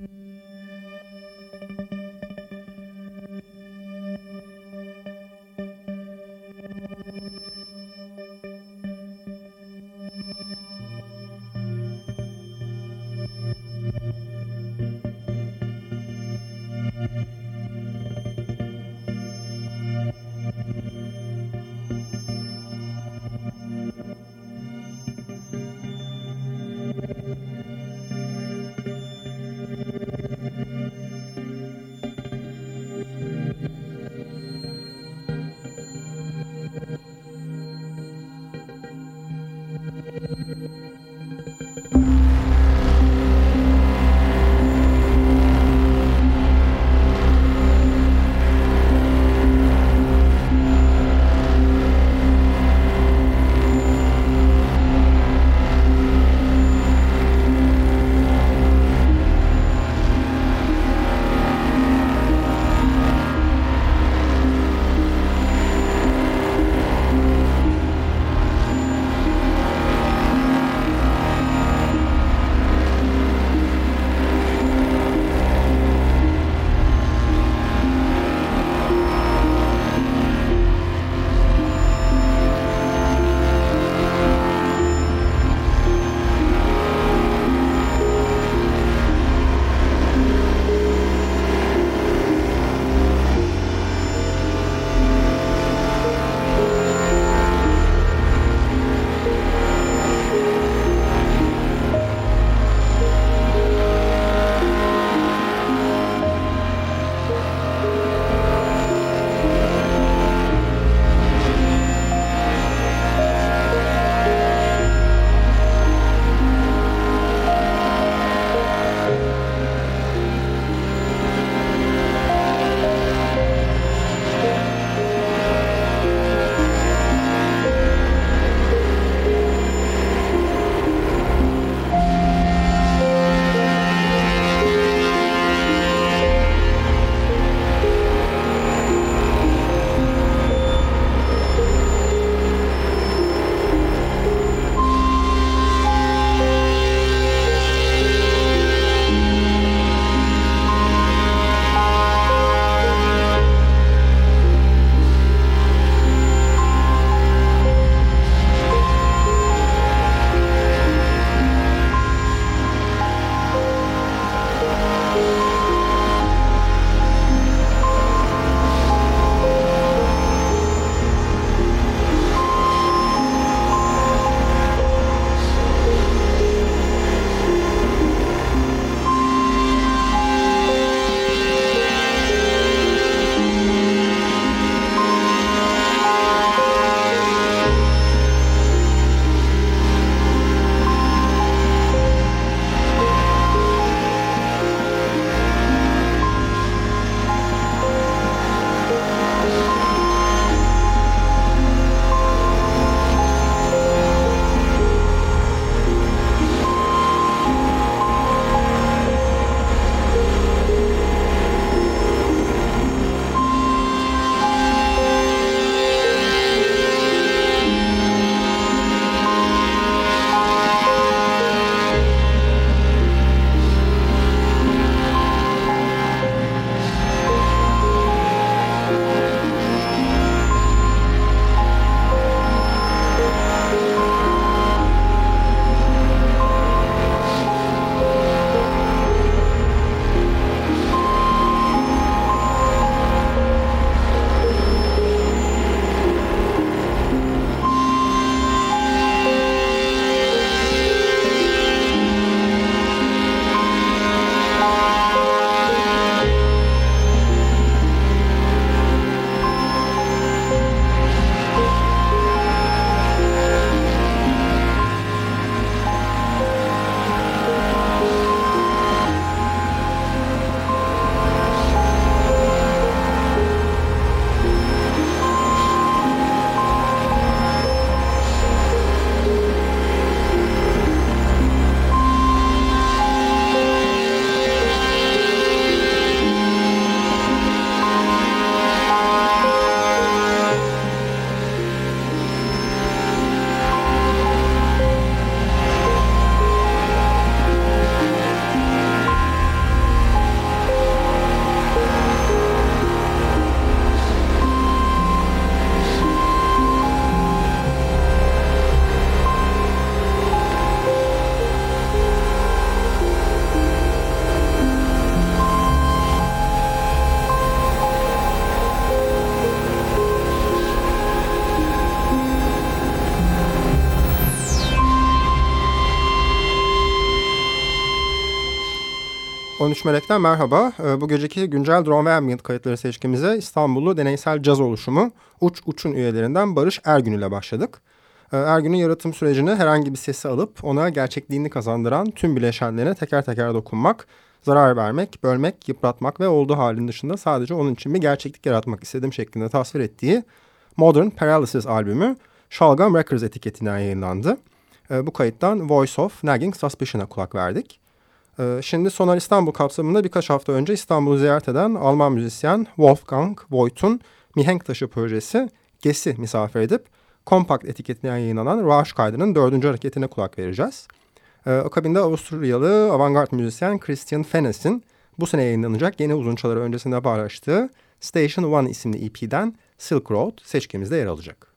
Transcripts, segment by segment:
Mm-hmm. 13 Melek'ten merhaba. Ee, bu geceki güncel drone ve ambient kayıtları seçkimize İstanbullu deneysel caz oluşumu Uç Uç'un üyelerinden Barış Ergün ile başladık. Ee, Ergün'ün yaratım sürecini herhangi bir sesi alıp ona gerçekliğini kazandıran tüm bileşenlerine teker teker dokunmak, zarar vermek, bölmek, yıpratmak ve olduğu halin dışında sadece onun için bir gerçeklik yaratmak istedim şeklinde tasvir ettiği Modern Paralysis albümü Shalgam Records etiketinden yayınlandı. Ee, bu kayıttan Voice of Nagging Suspicion'a kulak verdik. Ee, şimdi Sonar İstanbul kapsamında birkaç hafta önce İstanbul'u ziyaret eden Alman müzisyen Wolfgang Voigt'un Mihenk Taşı projesi GES'i misafir edip Compact etiketinden yayınlanan Rausch kaydının dördüncü hareketine kulak vereceğiz. Ee, akabinde Avusturyalı avantgard müzisyen Christian Fennes'in bu sene yayınlanacak yeni uzunçaları öncesinde paylaştığı Station One isimli EP'den Silk Road seçkimizde yer alacak.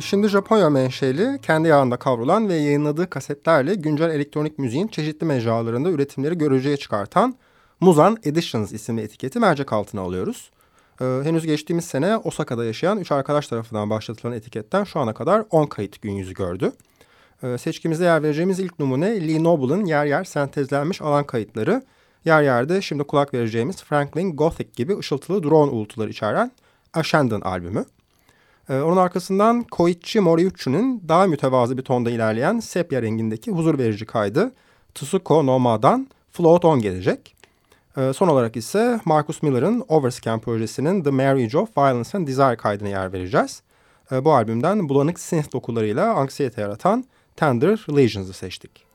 Şimdi Japonya menşeli, kendi yağında kavrulan ve yayınladığı kasetlerle güncel elektronik müziğin çeşitli mecralarında üretimleri görücüye çıkartan Muzan Editions isimli etiketi mercek altına alıyoruz. Ee, henüz geçtiğimiz sene Osaka'da yaşayan üç arkadaş tarafından başlatılan etiketten şu ana kadar 10 kayıt gün yüzü gördü. Ee, seçkimizde yer vereceğimiz ilk numune Lee Noble'ın yer yer sentezlenmiş alan kayıtları. Yer yerde şimdi kulak vereceğimiz Franklin Gothic gibi ışıltılı drone uğultuları içeren Ascendant albümü. Ee, onun arkasından Koichi Moriuchi'nin daha mütevazı bir tonda ilerleyen sepya rengindeki huzur verici kaydı Tsuko no Ma'dan Float On gelecek. Ee, son olarak ise Marcus Miller'ın Overscan projesinin The Marriage of Violence and Desire kaydına yer vereceğiz. Ee, bu albümden bulanık synth dokularıyla anksiyete yaratan Tender Religions'ı seçtik.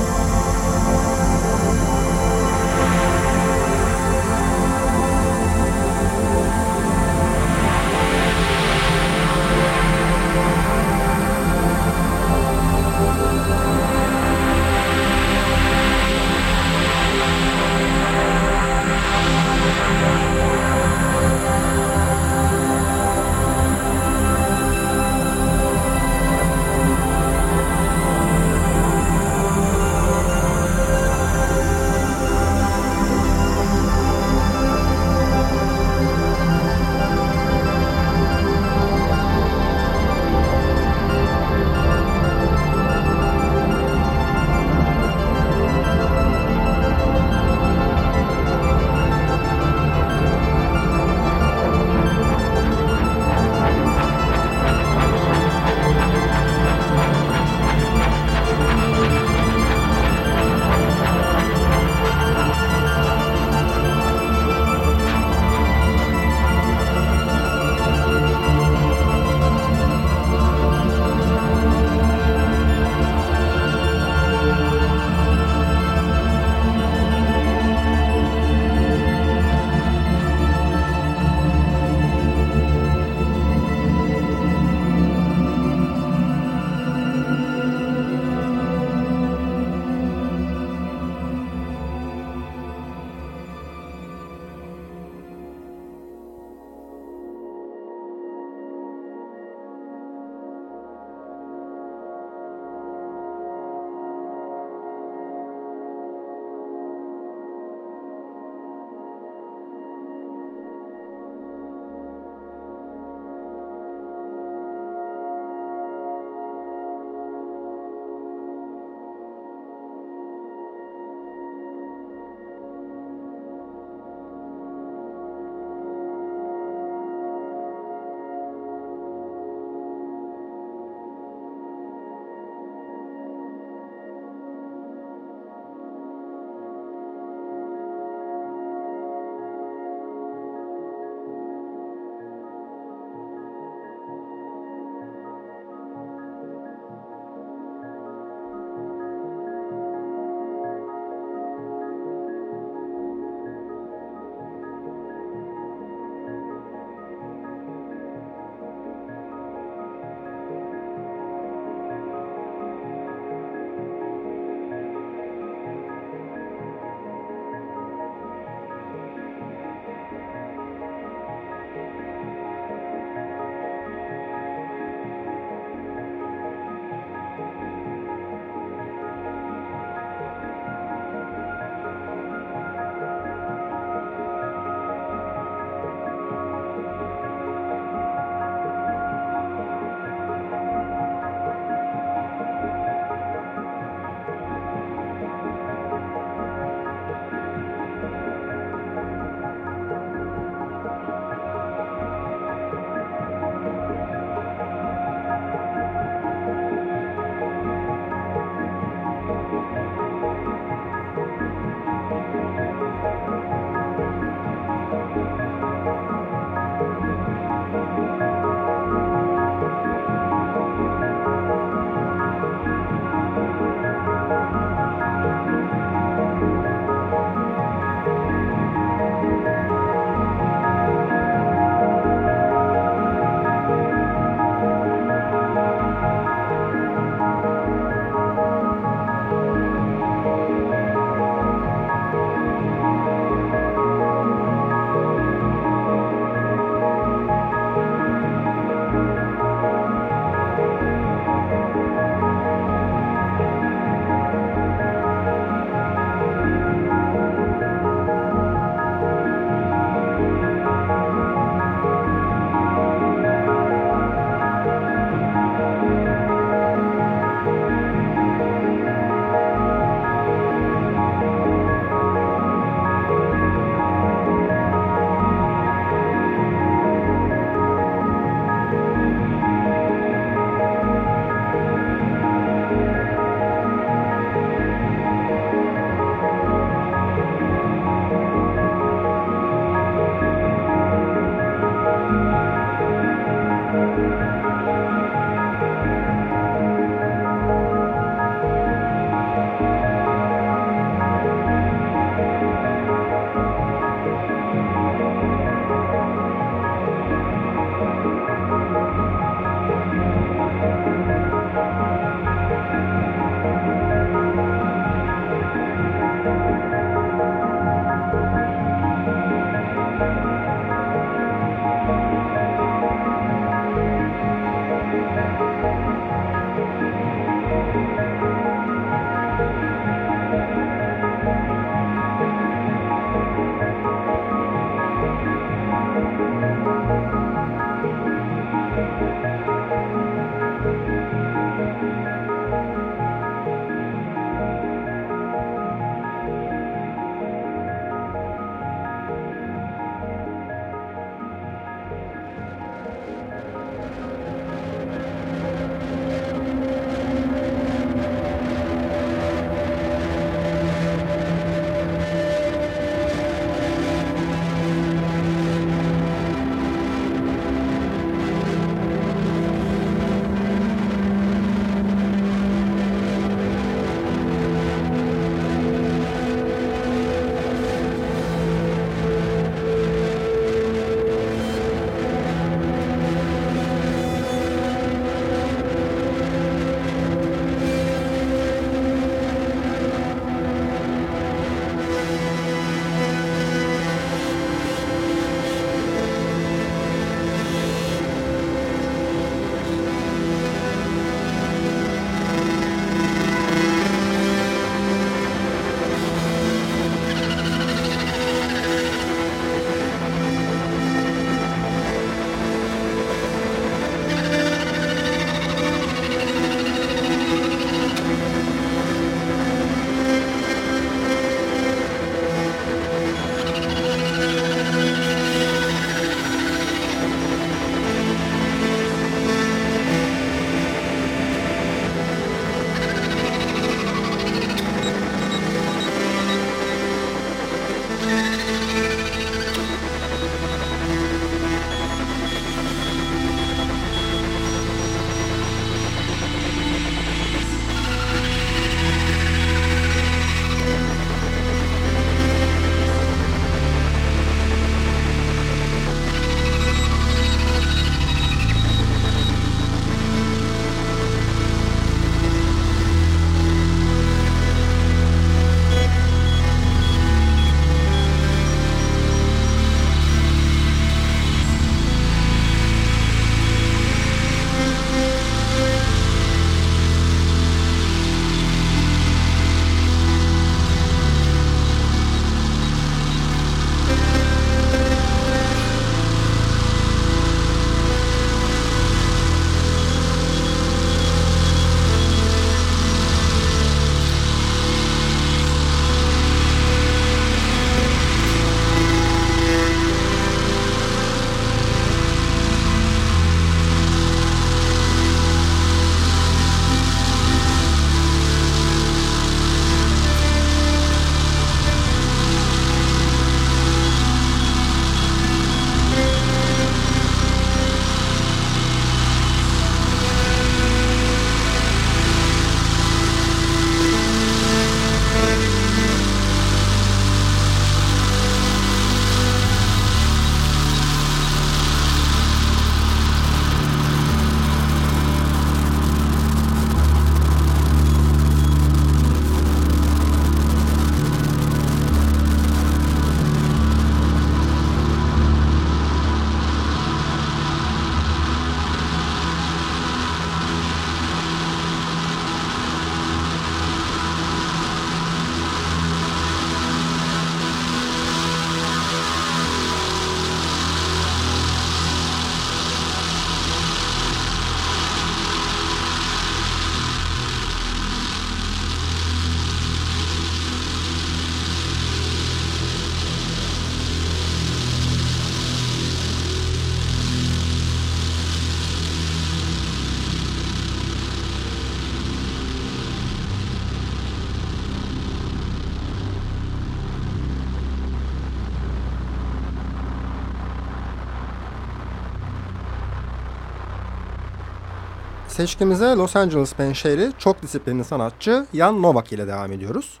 Seçkimize Los Angeles menşeli çok disiplinli sanatçı Jan Novak ile devam ediyoruz.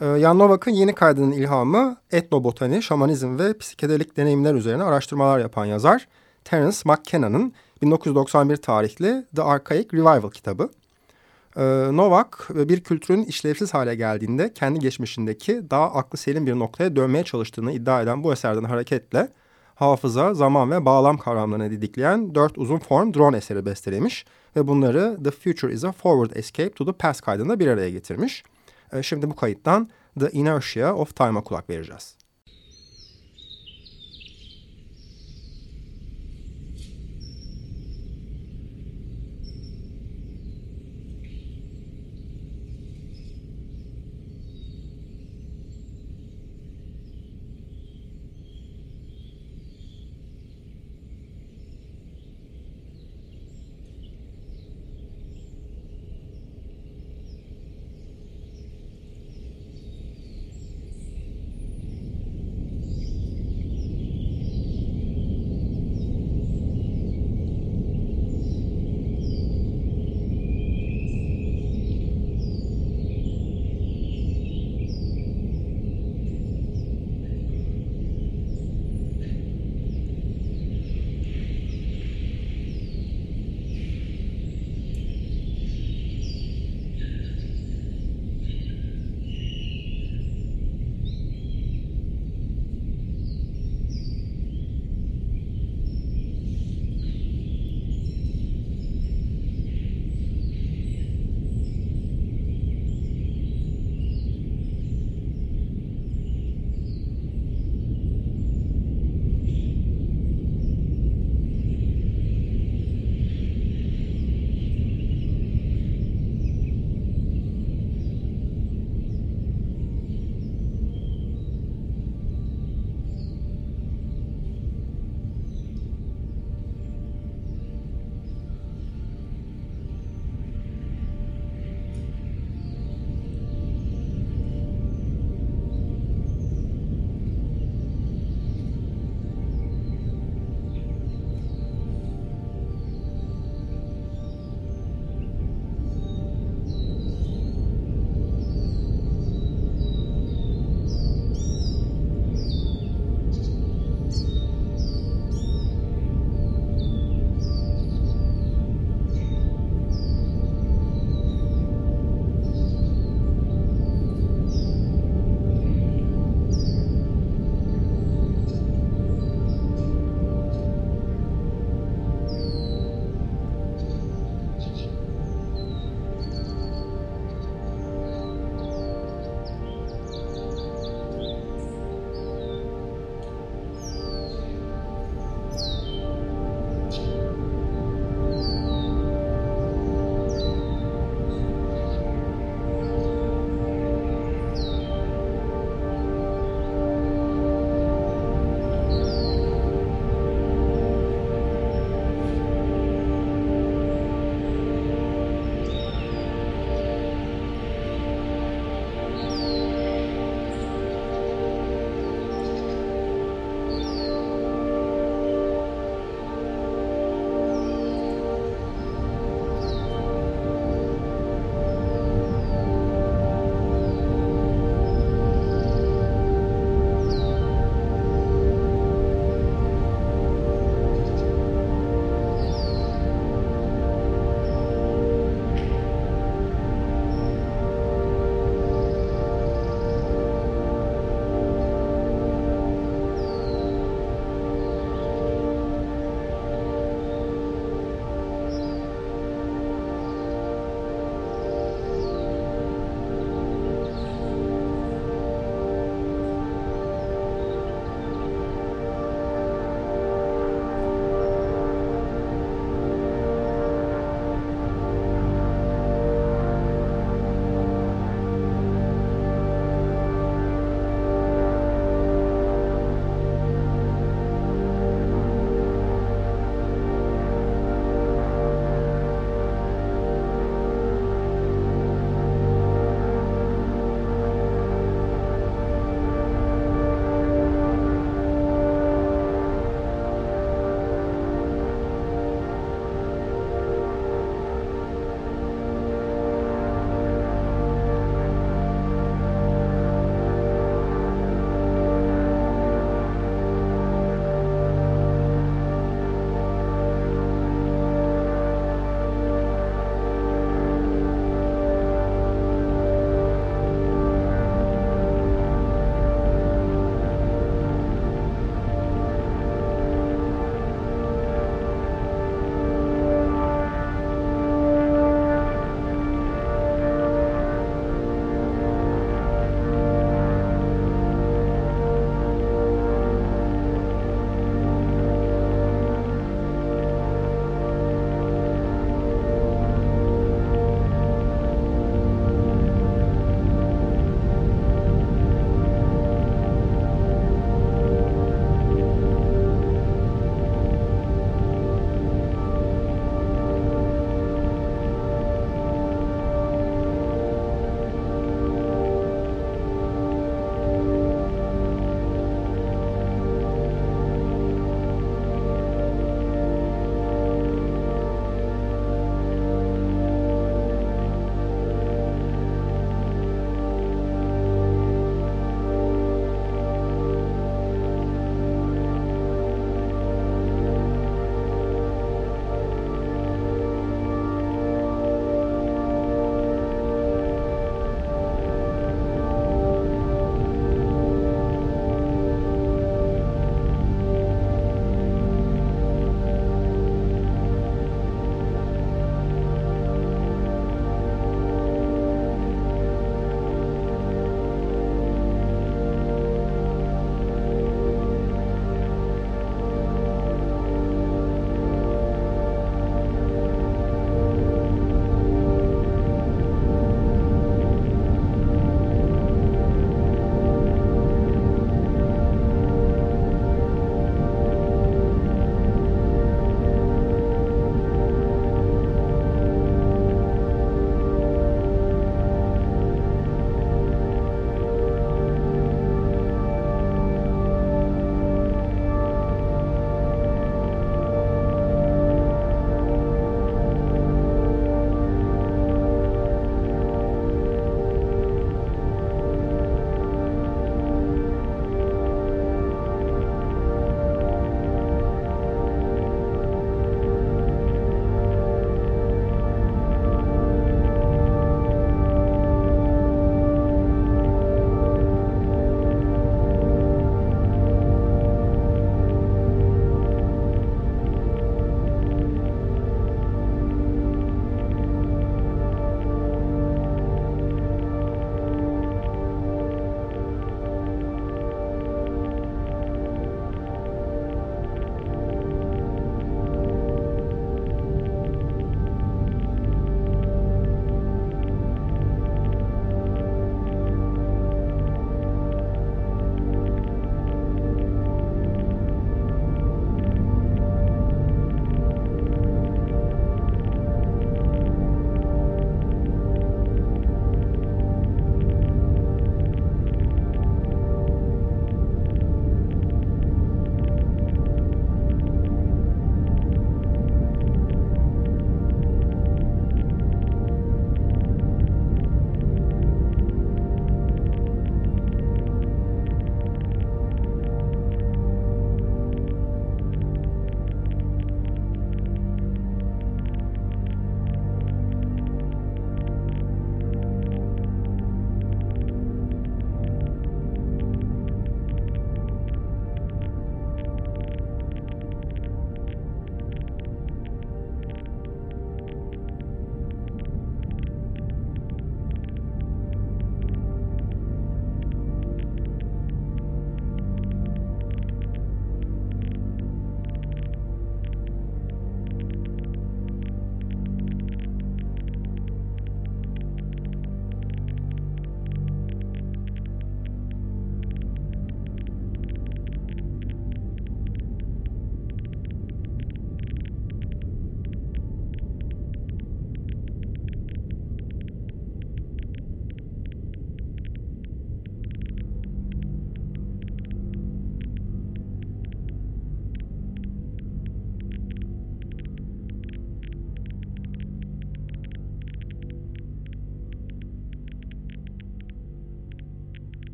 Ee, Jan Novak'ın yeni kaydının ilhamı etnobotani, şamanizm ve psikedelik deneyimler üzerine araştırmalar yapan yazar Terence McKenna'nın 1991 tarihli The Archaic Revival kitabı. Ee, Novak bir kültürün işlevsiz hale geldiğinde kendi geçmişindeki daha aklı selim bir noktaya dönmeye çalıştığını iddia eden bu eserden hareketle hafıza, zaman ve bağlam kavramlarını didikleyen dört uzun form drone eseri bestelemiş ve bunları The Future is a Forward Escape to the Past kaydında bir araya getirmiş. Ee, şimdi bu kayıttan The Inertia of Time'a kulak vereceğiz.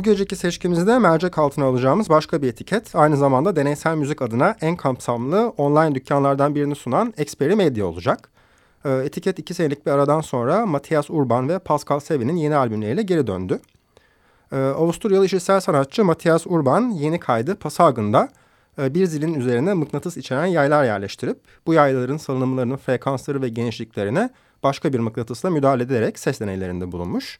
Bu geceki seçkimizde mercek altına alacağımız başka bir etiket. Aynı zamanda deneysel müzik adına en kapsamlı online dükkanlardan birini sunan Xperi Media olacak. Ee, etiket iki senelik bir aradan sonra Matthias Urban ve Pascal Sevin'in yeni albümleriyle geri döndü. Ee, Avusturyalı işitsel sanatçı Matthias Urban yeni kaydı Pasagen'da e, bir zilin üzerine mıknatıs içeren yaylar yerleştirip bu yayların salınımlarının frekansları ve genişliklerine başka bir mıknatısla müdahale ederek ses deneylerinde bulunmuş.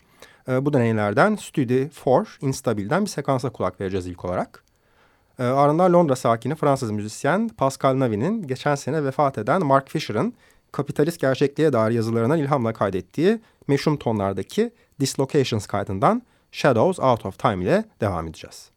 E, bu deneylerden Study 4 Instabil'den bir sekansa kulak vereceğiz ilk olarak. E, ardından Londra sakini Fransız müzisyen Pascal Navi'nin geçen sene vefat eden Mark Fisher'ın kapitalist gerçekliğe dair yazılarına ilhamla kaydettiği meşhum tonlardaki Dislocations kaydından Shadows Out of Time ile devam edeceğiz.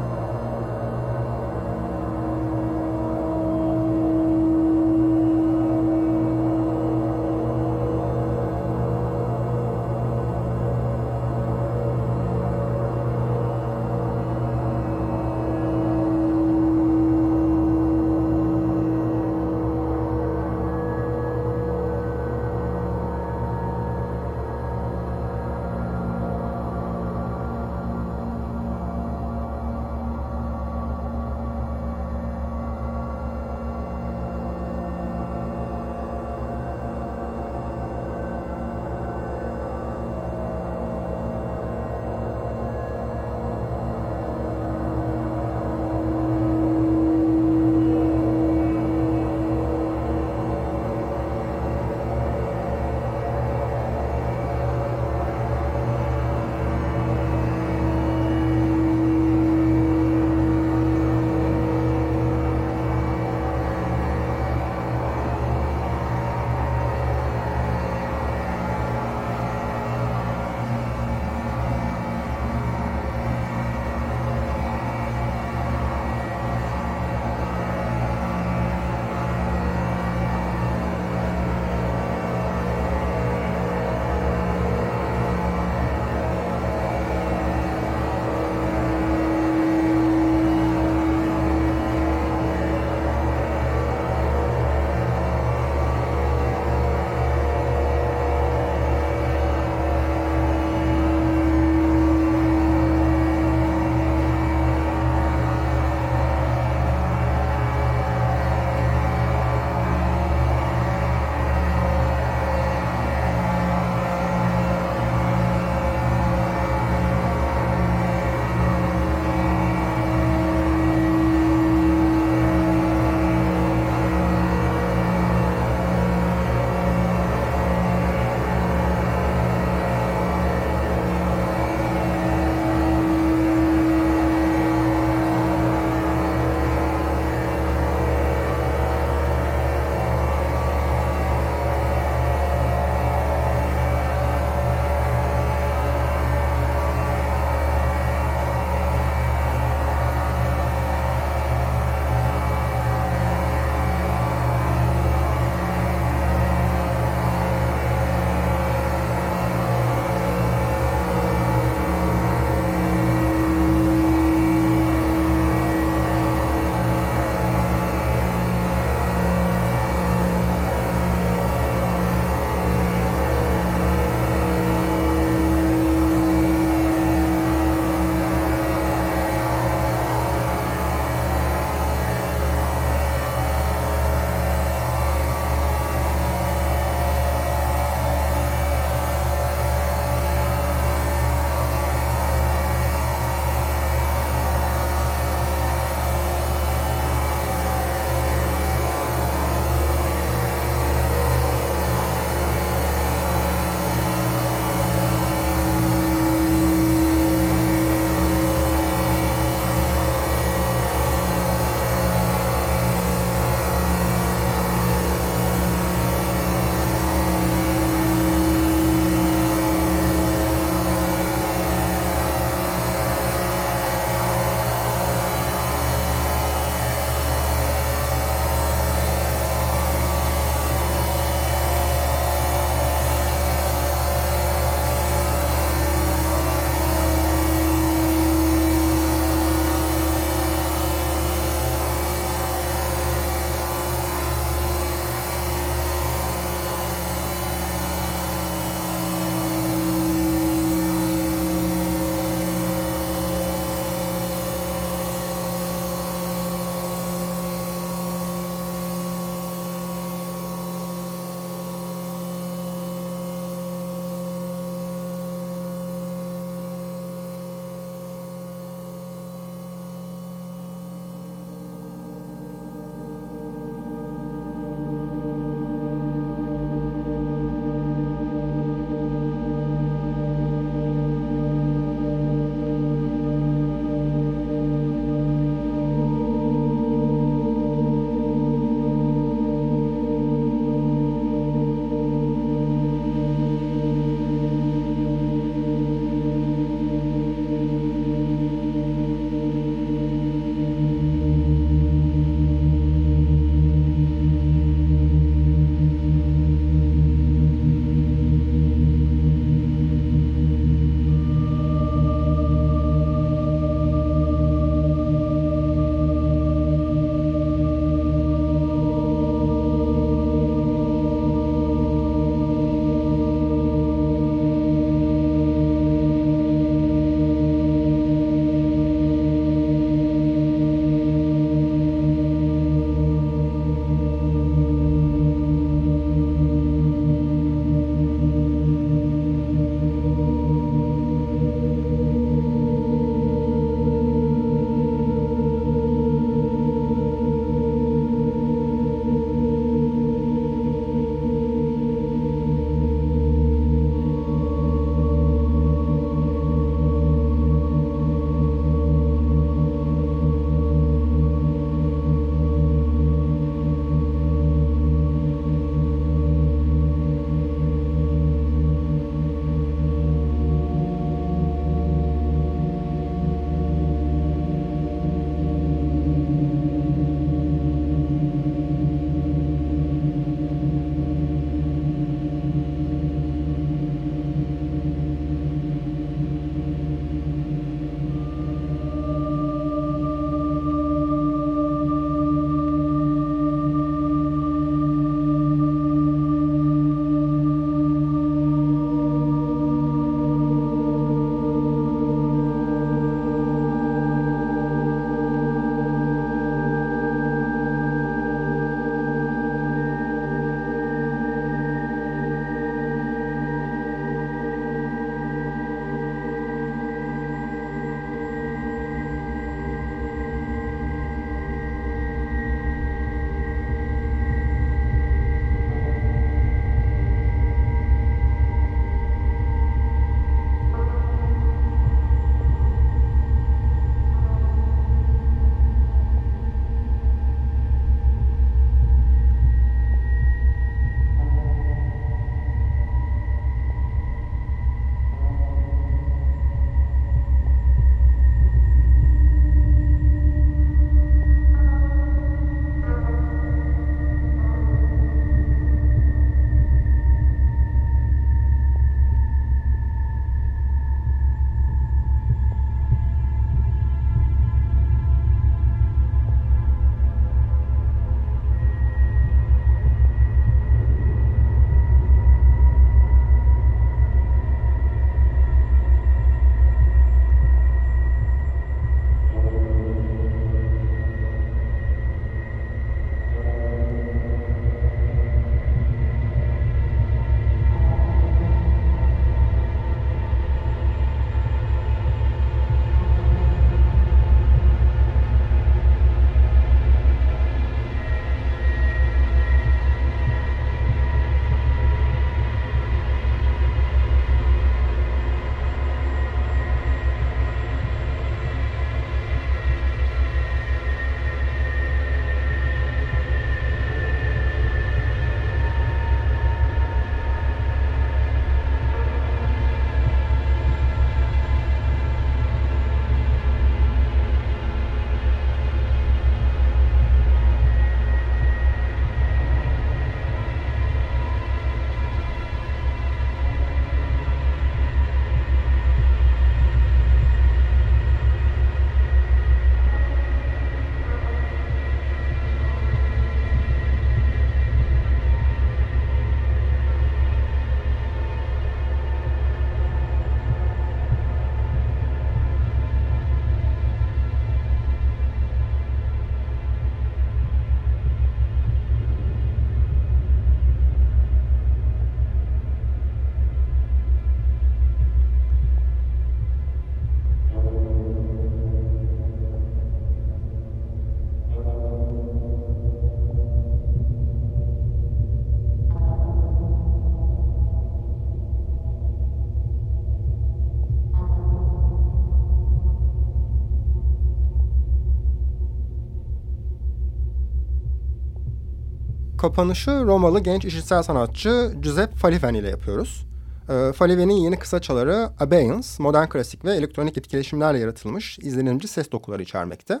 Kapanışı Romalı genç işitsel sanatçı Giuseppe Faliven ile yapıyoruz. E, Faliven'in yeni kısaçaları Abeyance, modern klasik ve elektronik etkileşimlerle yaratılmış izlenimci ses dokuları içermekte.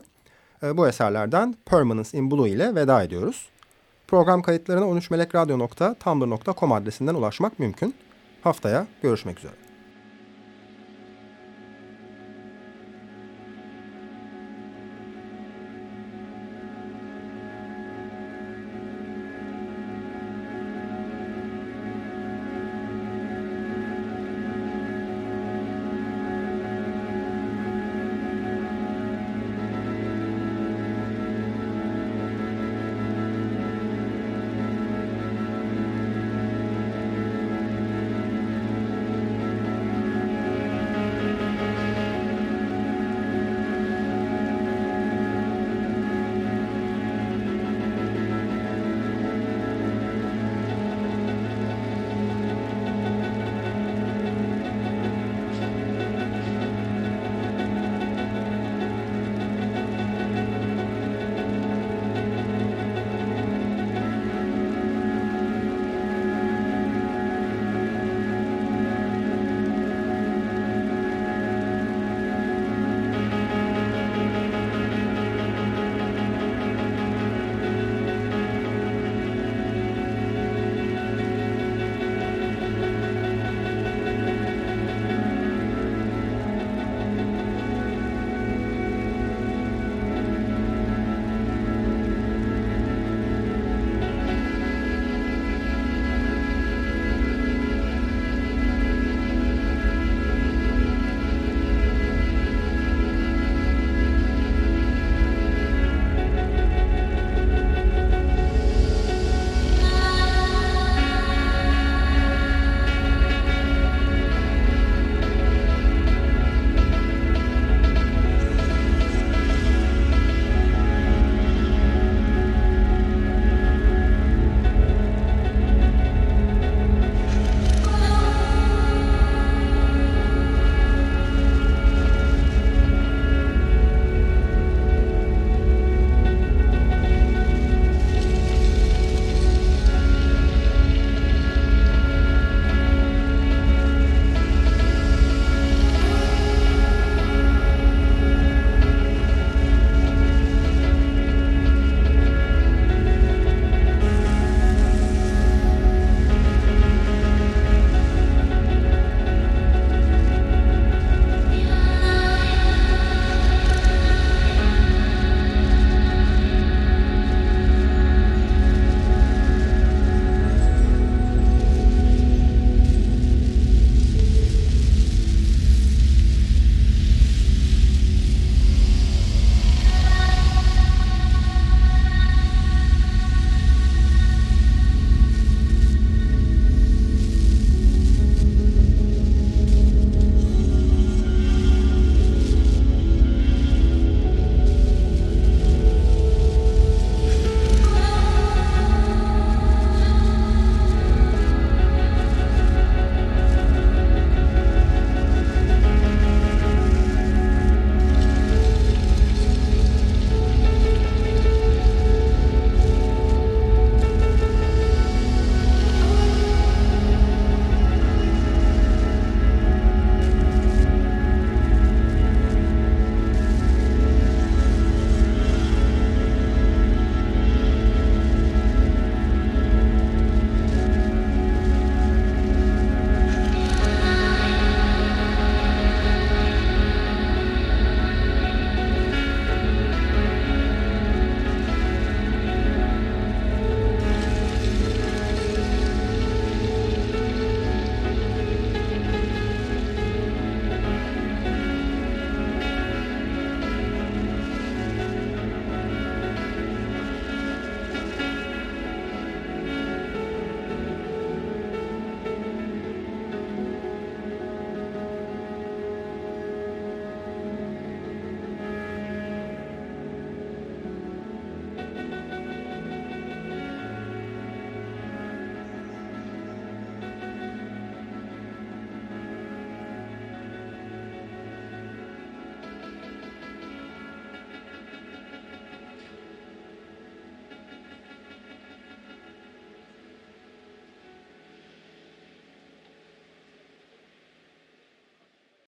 E, bu eserlerden Permanence in Blue ile veda ediyoruz. Program kayıtlarına 13melekradyo.tumblr.com adresinden ulaşmak mümkün. Haftaya görüşmek üzere.